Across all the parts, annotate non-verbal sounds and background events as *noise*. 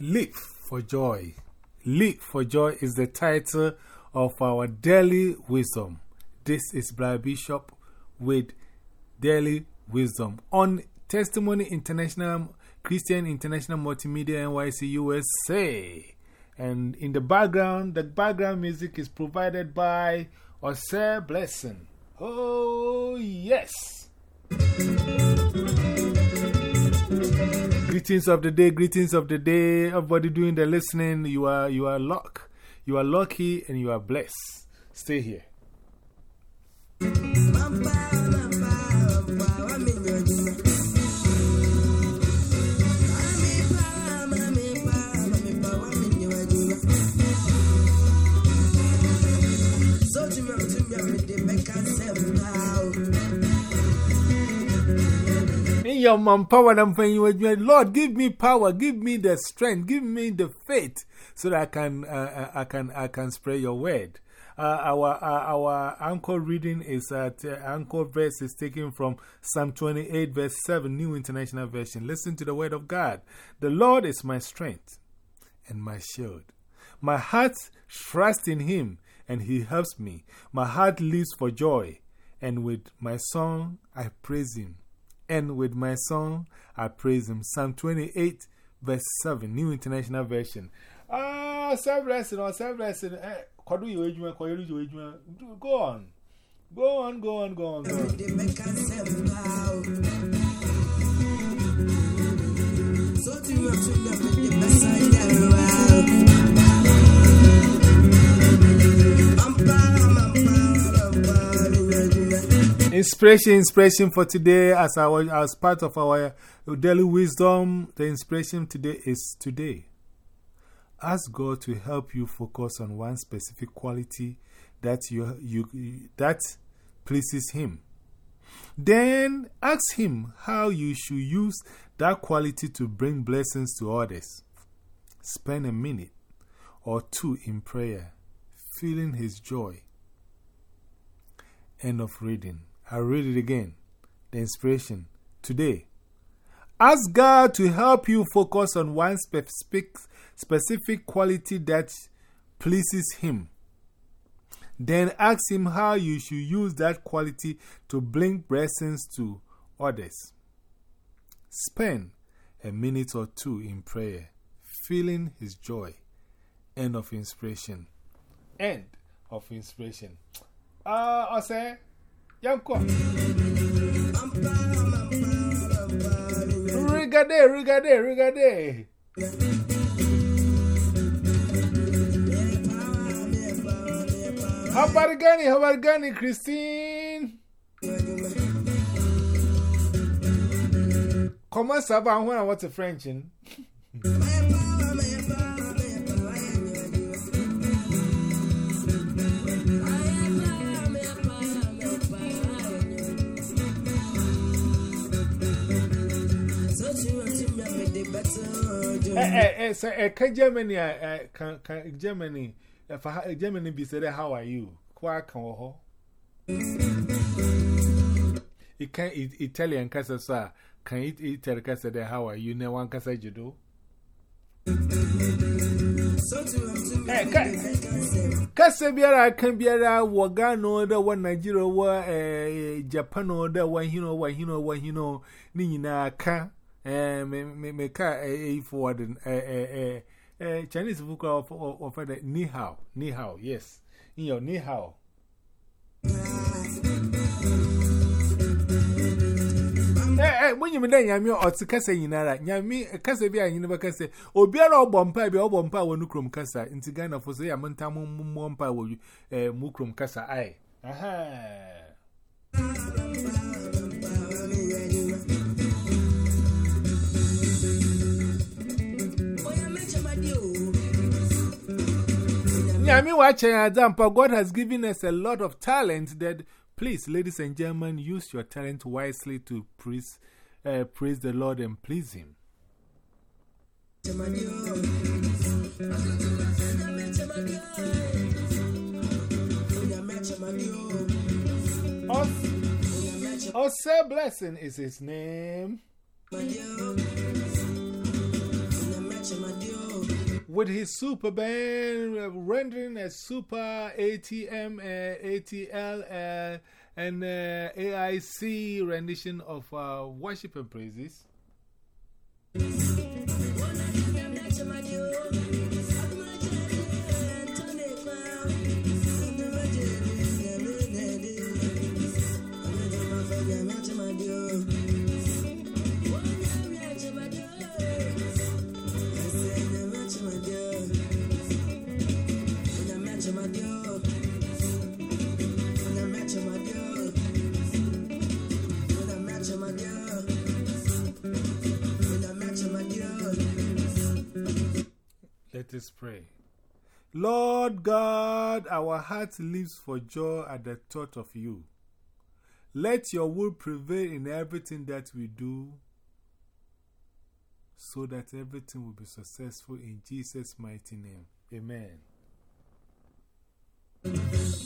Leap for Joy. Leap for Joy is the title of our daily wisdom. This is Brad Bishop with Daily Wisdom on Testimony International Christian International Multimedia NYC USA. And in the background, the background music is provided by Ose Blessing. Oh, yes. Greetings of the day, greetings of the day. Everybody doing the listening, you are, you are luck. You are lucky and you are blessed. Stay here. Your mom power, I'm praying Lord, give me power, give me the strength, give me the faith so that I can, uh, I can, I can spread your word. Uh, our, uh, our anchor reading is at uh, anchor verse is taken from Psalm 28, verse 7, New International Version. Listen to the word of God. The Lord is my strength and my shield. My heart trusts in Him and He helps me. My heart leaps for joy, and with my song I praise Him. And with my song I praise Him. Psalm 28, verse 7, New International Version. Ah, self blessing or self blessing. Go on. Go on, go on, go on. Go on. Inspiration, inspiration for today as, our, as part of our daily wisdom. The inspiration today is today. Ask God to help you focus on one specific quality that, you, you, that pleases Him. Then ask Him how you should use that quality to bring blessings to others. Spend a minute or two in prayer, feeling His joy. End of reading. I'll read it again. The inspiration. Today, ask God to help you focus on one specific, specific quality that pleases Him. Then ask Him how you should use that quality to bring blessings to others. Spend a minute or two in prayer, feeling His joy. End of inspiration. End of inspiration. Uh, I say. Yanko. Rigade, rigade, rigade. Habari gani, habari gani, Christine? Comment? When I want a French in? *laughs* Eh, eh, eh, so, eh, can Germany, eh, can, can Germany, if I, Germany be said, how are you? Kwa kan ho? It can Italian kasa sa, can it Italian kasa de how are you? Ne one kasa judo? Eh, kasa biara kan biara wagano da one Nigeria wa eh Japan da one hino one hino one hino ni nyina ka eh Eh, me ka eh, eh forward. Eh, eh eh eh Chinese book of offer the ni hao ni hao yes. In your ni hao. Eh when you me dan yami otikasa nyinara nyami kasa bi anyi ba kasa obiara ogbo mpa bi ogbo mpa wonu krom kasa nti gana fo so ya mentam mummo mpa wo eh mu krom kasa ai aha. Yami watching Adampa, God has given us a lot of talent that, please, ladies and gentlemen, use your talent wisely to please uh, praise the Lord and please Him. Ose Blessing is his name. With his super band rendering a super ATM, uh, ATL, uh, and uh, AIC rendition of uh, worship and praises. Let us pray. Lord God, our heart lives for joy at the thought of you. Let your will prevail in everything that we do so that everything will be successful in Jesus' mighty name. Amen.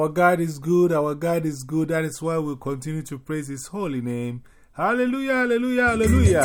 Our God is good, our God is good. That is why we continue to praise His holy name. Hallelujah, hallelujah, hallelujah.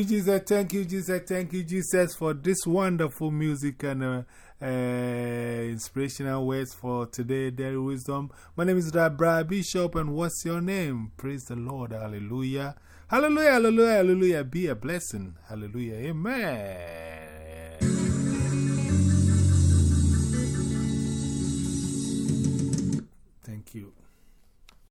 You, Jesus. Thank you, Jesus. Thank you, Jesus, for this wonderful music and uh, uh, inspirational words for today, Daily Wisdom. My name is Rabbi Bishop, and what's your name? Praise the Lord. Hallelujah. Hallelujah, hallelujah, hallelujah. Be a blessing. Hallelujah. Amen.